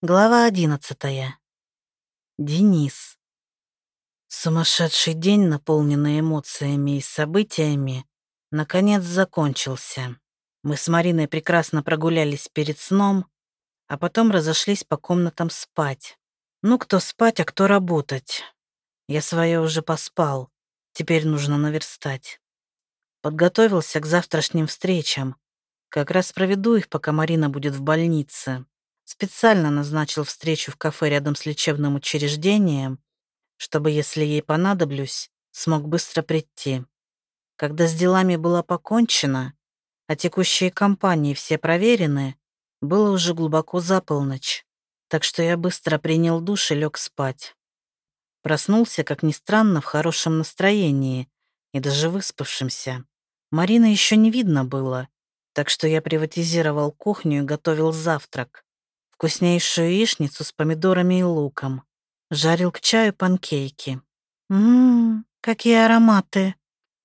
Глава одиннадцатая. Денис. Сумасшедший день, наполненный эмоциями и событиями, наконец закончился. Мы с Мариной прекрасно прогулялись перед сном, а потом разошлись по комнатам спать. Ну, кто спать, а кто работать. Я свое уже поспал, теперь нужно наверстать. Подготовился к завтрашним встречам. Как раз проведу их, пока Марина будет в больнице. Специально назначил встречу в кафе рядом с лечебным учреждением, чтобы, если ей понадоблюсь, смог быстро прийти. Когда с делами было покончено, а текущие компании все проверены, было уже глубоко за полночь, так что я быстро принял душ и лег спать. Проснулся, как ни странно, в хорошем настроении и даже выспавшимся. Марины еще не видно было, так что я приватизировал кухню и готовил завтрак вкуснейшую яичницу с помидорами и луком. Жарил к чаю панкейки. Ммм, какие ароматы.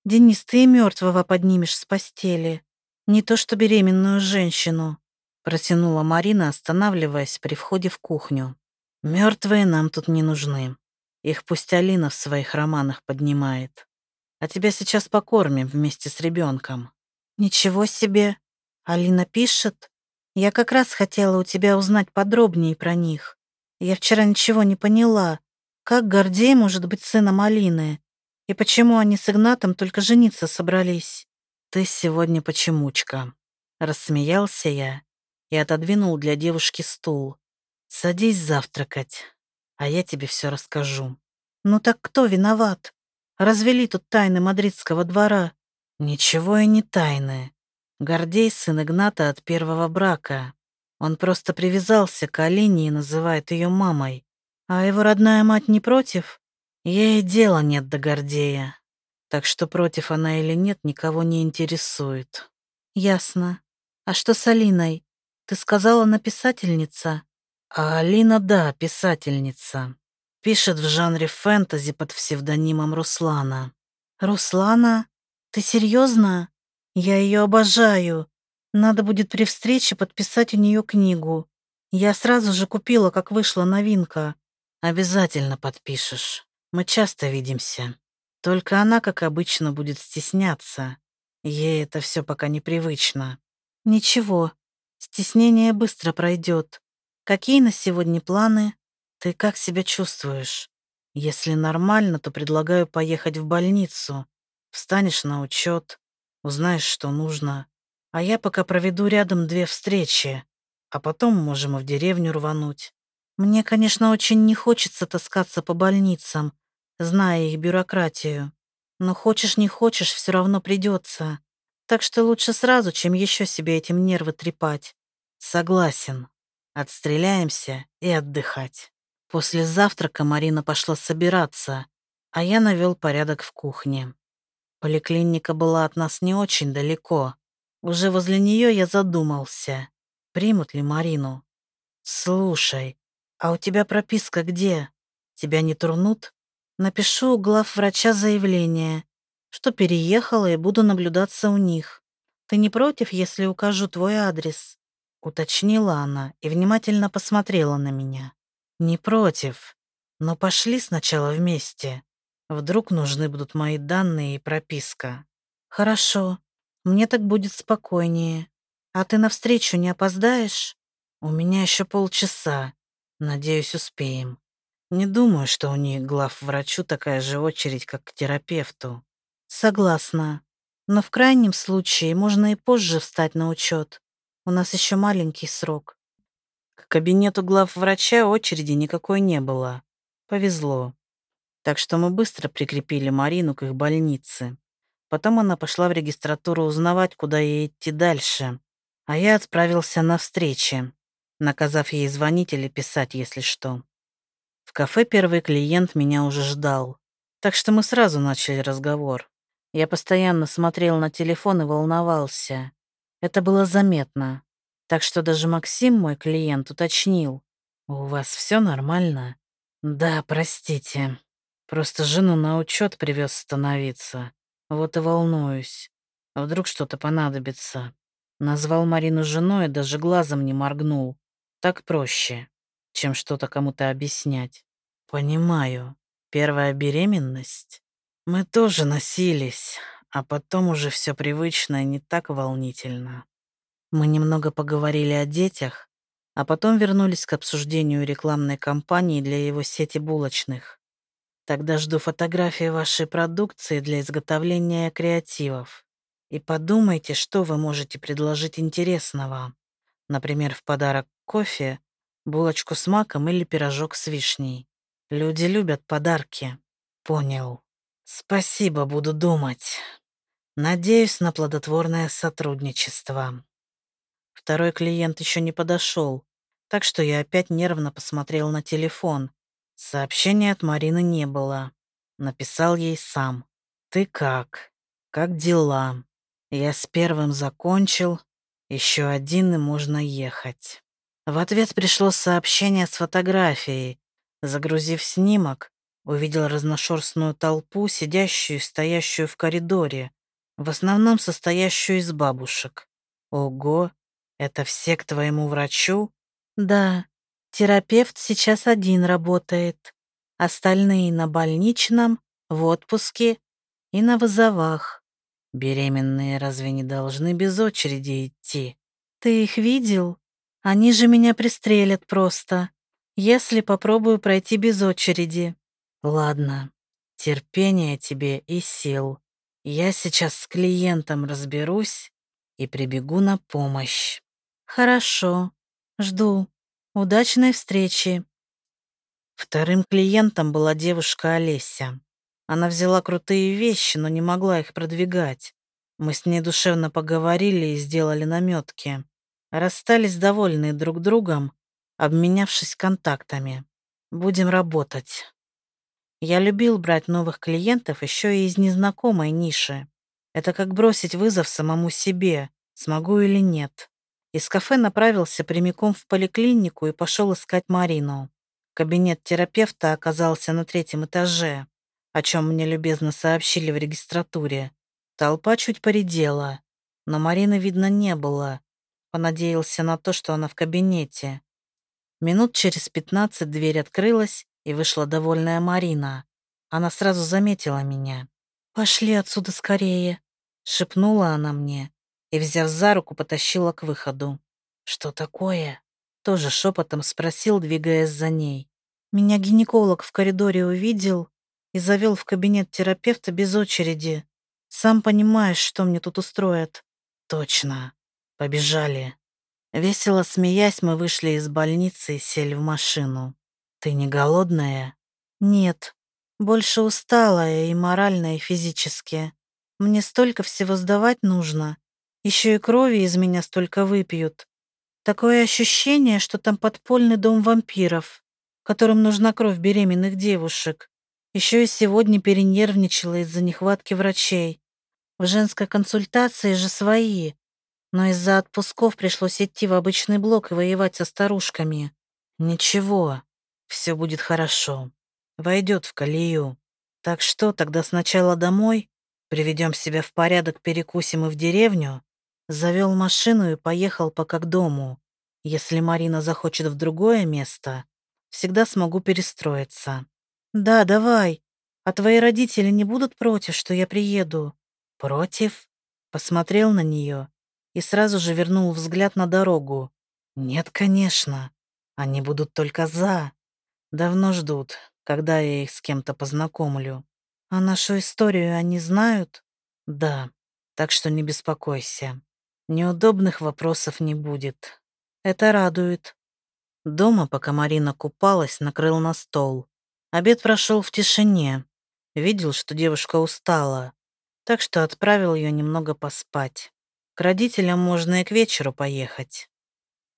Денис, ты и мертвого поднимешь с постели. Не то что беременную женщину. Протянула Марина, останавливаясь при входе в кухню. Мертвые нам тут не нужны. Их пусть Алина в своих романах поднимает. А тебя сейчас покормим вместе с ребенком. Ничего себе. Алина пишет? Я как раз хотела у тебя узнать подробнее про них. Я вчера ничего не поняла. Как Гордей может быть сыном Алины? И почему они с Игнатом только жениться собрались? Ты сегодня почемучка. Рассмеялся я и отодвинул для девушки стул. Садись завтракать, а я тебе все расскажу. Ну так кто виноват? Развели тут тайны мадридского двора. Ничего и не тайны. Гордей сын Игната от первого брака. Он просто привязался к Алине и называет ее мамой. А его родная мать не против? Ей дела нет до Гордея. Так что против она или нет, никого не интересует. Ясно. А что с Алиной? Ты сказала, она писательница? А Алина, да, писательница. Пишет в жанре фэнтези под псевдонимом Руслана. Руслана? Ты серьезно? Я ее обожаю. Надо будет при встрече подписать у нее книгу. Я сразу же купила, как вышла новинка. Обязательно подпишешь. Мы часто видимся. Только она, как обычно, будет стесняться. Ей это все пока непривычно. Ничего, стеснение быстро пройдет. Какие на сегодня планы? Ты как себя чувствуешь? Если нормально, то предлагаю поехать в больницу. Встанешь на учет, узнаешь, что нужно. А я пока проведу рядом две встречи, а потом можем и в деревню рвануть. Мне, конечно, очень не хочется таскаться по больницам, зная их бюрократию. Но хочешь не хочешь, все равно придется. Так что лучше сразу, чем еще себе этим нервы трепать. Согласен. Отстреляемся и отдыхать. После завтрака Марина пошла собираться, а я навел порядок в кухне. Поликлиника была от нас не очень далеко. Уже возле нее я задумался, примут ли Марину. «Слушай, а у тебя прописка где? Тебя не турнут? Напишу у глав врача заявление, что переехала и буду наблюдаться у них. Ты не против, если укажу твой адрес?» Уточнила она и внимательно посмотрела на меня. «Не против, но пошли сначала вместе. Вдруг нужны будут мои данные и прописка. Хорошо, мне так будет спокойнее. А ты навстречу не опоздаешь? У меня еще полчаса. Надеюсь, успеем. Не думаю, что у них глав врачу такая же очередь, как к терапевту. Согласна. Но в крайнем случае можно и позже встать на учет. У нас еще маленький срок. К кабинету глав врача очереди никакой не было. Повезло. Так что мы быстро прикрепили Марину к их больнице. Потом она пошла в регистратуру узнавать, куда ей идти дальше. А я отправился на встречи, наказав ей звонить или писать, если что. В кафе первый клиент меня уже ждал. Так что мы сразу начали разговор. Я постоянно смотрел на телефон и волновался. Это было заметно. Так что даже Максим, мой клиент, уточнил. «У вас все нормально?» «Да, простите», Просто жену на учет привез становиться. Вот и волнуюсь. А вдруг что-то понадобится. Назвал Марину женой и даже глазом не моргнул. Так проще. чем что-то кому-то объяснять. Понимаю. Первая беременность? Мы тоже носились, а потом уже все привычно и не так волнительно. Мы немного поговорили о детях, а потом вернулись к обсуждению рекламной кампании для его сети булочных. Тогда жду фотографии вашей продукции для изготовления креативов. И подумайте, что вы можете предложить интересного. Например, в подарок кофе, булочку с маком или пирожок с вишней. Люди любят подарки. Понял. Спасибо, буду думать. Надеюсь на плодотворное сотрудничество. Второй клиент еще не подошел, так что я опять нервно посмотрел на телефон. Сообщения от Марины не было. Написал ей сам. «Ты как? Как дела? Я с первым закончил. Еще один и можно ехать». В ответ пришло сообщение с фотографией. Загрузив снимок, увидел разношерстную толпу, сидящую и стоящую в коридоре, в основном состоящую из бабушек. Ого, это все к твоему врачу? Да, терапевт сейчас один работает. Остальные на больничном, в отпуске и на вызовах. Беременные разве не должны без очереди идти? Ты их видел? Они же меня пристрелят просто, если попробую пройти без очереди. Ладно, терпения тебе и сил. Я сейчас с клиентом разберусь и прибегу на помощь. «Хорошо. Жду. Удачной встречи». Вторым клиентом была девушка Олеся. Она взяла крутые вещи, но не могла их продвигать. Мы с ней душевно поговорили и сделали наметки. Расстались довольные друг другом, обменявшись контактами. Будем работать. Я любил брать новых клиентов еще и из незнакомой ниши. Это как бросить вызов самому себе, смогу или нет. Из кафе направился прямиком в поликлинику и пошел искать Марину. Кабинет терапевта оказался на третьем этаже, о чем мне любезно сообщили в регистратуре. Толпа чуть поредела, но Марины видно не было. Понадеялся на то, что она в кабинете. Минут через пятнадцать дверь открылась, и вышла довольная Марина. Она сразу заметила меня. «Пошли отсюда скорее», — шепнула она мне и, взяв за руку, потащила к выходу. «Что такое?» Тоже шепотом спросил, двигаясь за ней. Меня гинеколог в коридоре увидел и завел в кабинет терапевта без очереди. Сам понимаешь, что мне тут устроят. Точно. Побежали. Весело смеясь, мы вышли из больницы и сели в машину. Ты не голодная? Нет. Больше усталая и морально, и физически. Мне столько всего сдавать нужно. Еще и крови из меня столько выпьют. Такое ощущение, что там подпольный дом вампиров, которым нужна кровь беременных девушек. Еще и сегодня перенервничала из-за нехватки врачей. В женской консультации же свои, но из-за отпусков пришлось идти в обычный блок и воевать со старушками. Ничего, все будет хорошо. Войдет в колею. Так что, тогда сначала домой, приведем себя в порядок, перекусим и в деревню, Завел машину и поехал пока к дому. Если Марина захочет в другое место, всегда смогу перестроиться. Да, давай. А твои родители не будут против, что я приеду? Против? Посмотрел на нее и сразу же вернул взгляд на дорогу. Нет, конечно. Они будут только за. Давно ждут, когда я их с кем-то познакомлю. А нашу историю они знают? Да, так что не беспокойся. Неудобных вопросов не будет. Это радует. Дома, пока Марина купалась, накрыл на стол. Обед прошел в тишине. Видел, что девушка устала, так что отправил ее немного поспать. К родителям можно и к вечеру поехать.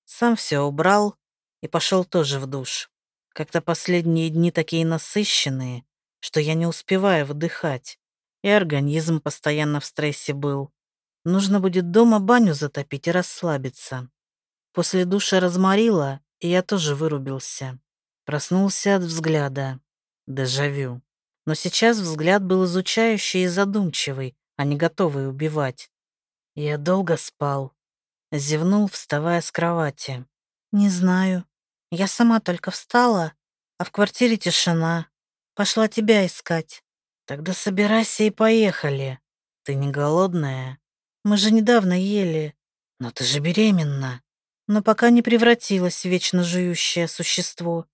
Сам все убрал и пошел тоже в душ. Как-то последние дни такие насыщенные, что я не успеваю выдыхать, и организм постоянно в стрессе был. Нужно будет дома баню затопить и расслабиться. После душа разморила, и я тоже вырубился. Проснулся от взгляда. Дежавю. Но сейчас взгляд был изучающий и задумчивый, а не готовый убивать. Я долго спал. Зевнул, вставая с кровати. Не знаю. Я сама только встала, а в квартире тишина. Пошла тебя искать. Тогда собирайся и поехали. Ты не голодная? Мы же недавно ели. Но ты же беременна. Но пока не превратилась в вечно жующее существо.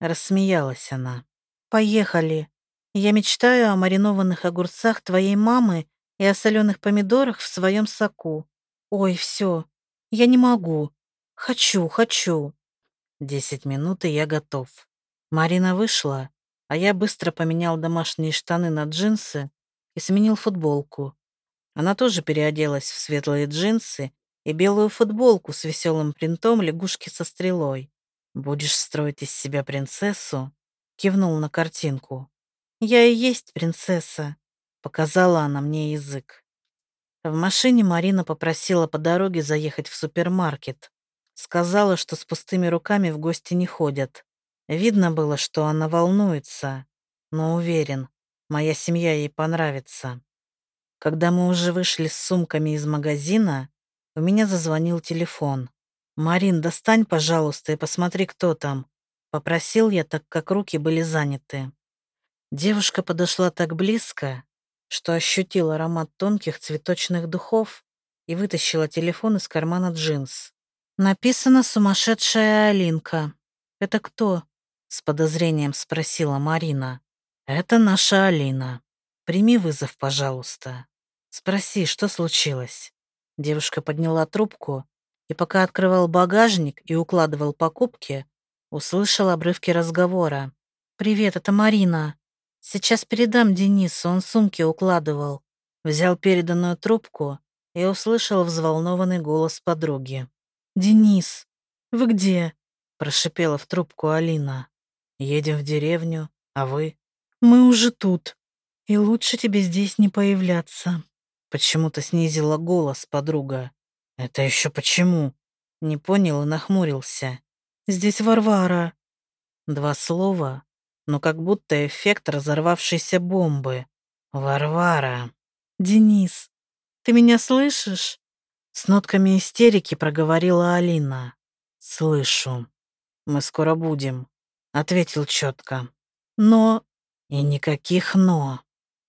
Рассмеялась она. Поехали. Я мечтаю о маринованных огурцах твоей мамы и о соленых помидорах в своем соку. Ой, все. Я не могу. Хочу, хочу. Десять минут, и я готов. Марина вышла, а я быстро поменял домашние штаны на джинсы и сменил футболку. Она тоже переоделась в светлые джинсы и белую футболку с веселым принтом лягушки со стрелой. «Будешь строить из себя принцессу?» Кивнул на картинку. «Я и есть принцесса», — показала она мне язык. В машине Марина попросила по дороге заехать в супермаркет. Сказала, что с пустыми руками в гости не ходят. Видно было, что она волнуется, но уверен, моя семья ей понравится. Когда мы уже вышли с сумками из магазина, у меня зазвонил телефон. «Марин, достань, пожалуйста, и посмотри, кто там», — попросил я, так как руки были заняты. Девушка подошла так близко, что ощутил аромат тонких цветочных духов и вытащила телефон из кармана джинс. Написано «Сумасшедшая Алинка». «Это кто?» — с подозрением спросила Марина. «Это наша Алина. Прими вызов, пожалуйста. Спроси, что случилось?» Девушка подняла трубку и пока открывал багажник и укладывал покупки, услышал обрывки разговора. «Привет, это Марина. Сейчас передам Денису, он сумки укладывал». Взял переданную трубку и услышал взволнованный голос подруги. «Денис, вы где?» — прошипела в трубку Алина. «Едем в деревню, а вы?» «Мы уже тут, и лучше тебе здесь не появляться». Почему-то снизила голос подруга. «Это еще почему?» Не понял и нахмурился. «Здесь Варвара». Два слова, но как будто эффект разорвавшейся бомбы. «Варвара». «Денис, ты меня слышишь?» С нотками истерики проговорила Алина. «Слышу. Мы скоро будем», — ответил четко. «Но...» «И никаких «но».